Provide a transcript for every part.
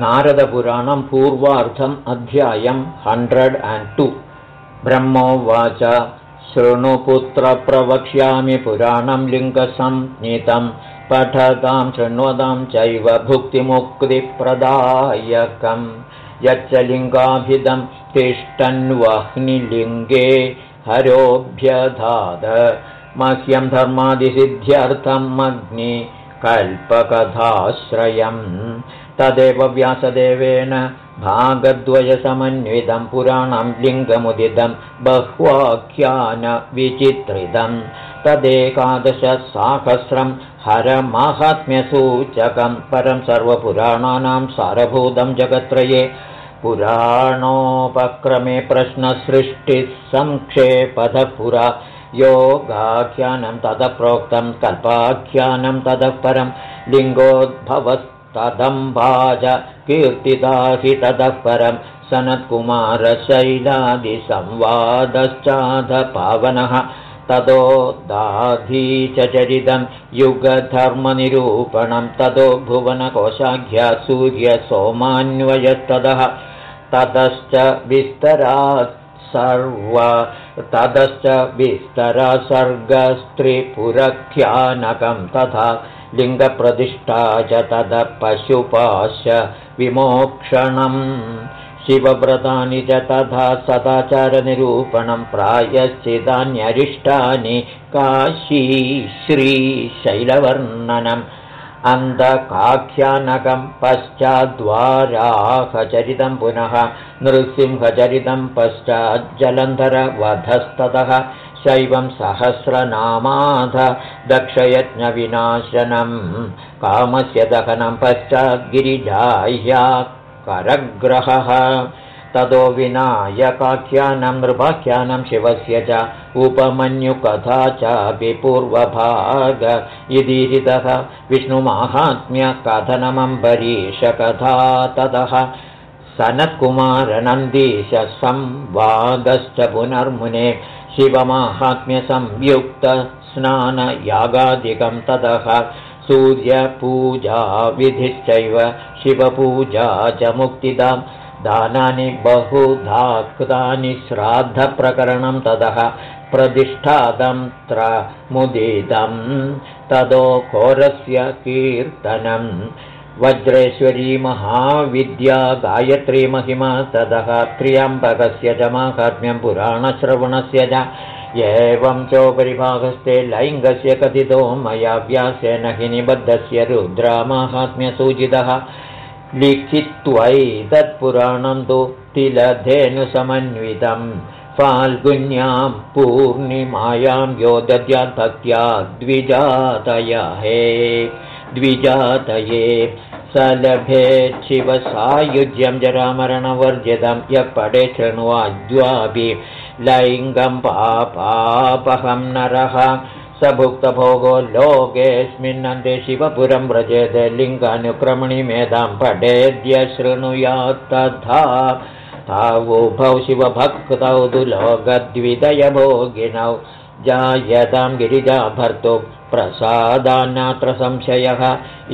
नारदपुराणं पूर्वार्थम् अध्यायम् hundred and two ब्रह्मोवाच शृणुपुत्रप्रवक्ष्यामि पुराणं लिङ्गसंज्ञितं पठतां शृण्वतां चैव भुक्तिमुक्तिप्रदायकम्। यच्च लिङ्गाभिदं तिष्ठन्वह्निलिङ्गे हरोऽभ्यधाद। मह्यं धर्मादिसिद्ध्यर्थम् अग्नि कल्पकथाश्रयम् तदेव व्यासदेवेन भागद्वयसमन्वितं पुराणं लिङ्गमुदितं बह्वाख्यानविचित्रितं। तदेकादशसाहस्रं हरमाहात्म्यसूचकं परं सर्वपुराणानां सारभूतं जगत्त्रये पुराणोपक्रमे प्रश्नसृष्टिः संक्षेपतः पुरा योगाख्यानं ततः प्रोक्तं कल्पाख्यानं ततः परं लिङ्गोद्भवस्तदम्भाज कीर्तिता हि ततः परं सनत्कुमारशैलादिसंवादश्चाधपावनः ततो दाधीचरितं युगधर्मनिरूपणं ततो भुवनकोशाख्या सूर्यसोमान्वयस्ततः ततश्च विस्तरात् सर्व ततश्च विस्तरसर्गस्त्रिपुरख्यानकं तथा लिङ्गप्रतिष्ठा च तद पशुपाश विमोक्षणम्। शिवव्रतानि च तथा सदाचारनिरूपणं प्रायश्चिदान्यरिष्टानि काशी श्रीशैलवर्णनम्। अन्धकाख्यानकं पश्चाद्वाराहचरितं पुनः नृसिंहचरितं पश्चाज्जलन्धरवधस्ततः शैवं सहस्रनामाध दक्षयज्ञविनाशनं कामस्य दहनं पश्चाद्गिरिजाह्या करग्रहः। ततो विनायकाख्यानं नृपाख्यानं शिवस्य च उपमन्युकथा चापि पूर्वभाग। इदीरितः विष्णुमाहात्म्यकथनमम्बरीशकथा ततः। सनत्कुमारनन्दीशसंवादश्च पुनर्मुने शिवमाहात्म्यसंयुक्तस्नानयागादिकं ततः सूर्यपूजाविधिश्चैव शिवपूजा च मुक्तिदाम् दानानि बहुधा कृतानि श्राद्धप्रकरणं ततः प्रतिष्ठातन्त्र मुदितं ततो घोरस्य कीर्तनं वज्रेश्वरी महाविद्या गायत्री महिमा ततः त्र्यम्बकस्य च माहात्म्यं पुराणश्रवणस्य च। एवं चोपरिभागस्ते लैङ्गस्य कथितो मया व्यासेन हि निबद्धस्य रुद्रामाहात्म्यसूचितः लिखित्वैतत्पुराणं तु तिलधेनुसमन्वितं। फाल्गुन्यां पूर्णिमायां यो दद्याद्भक्त्या द्विजातय हे द्विजातये। स लभेच्छिवसायुज्यं जरामरणवर्जितं यः पडे शृण्वाद्वापि लैङ्गं पापापहं नरः। स भुक्तभोगो लोकेऽस्मिन्नन्ते शिवपुरं व्रजेत। लिङ्गानुक्रमणि मेधां पठेद्य शृणुयात् तथा तावुभौ शिवभक्तौ तु लोकद्विदयभोगिनौ जायतां गिरिजाभर्तुं प्रसादान्नात्र संशयः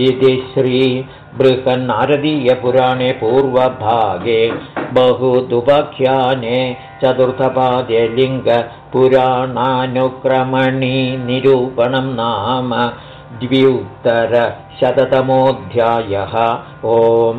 इति श्रीबृहन्नारदीयपुराणे पूर्वभागे बहुदुपाख्याने चतुर्थपादे लिङ्गपुराणानुक्रमणी निरूपणं नाम द्व्युत्तरशततमोऽध्यायः ओम्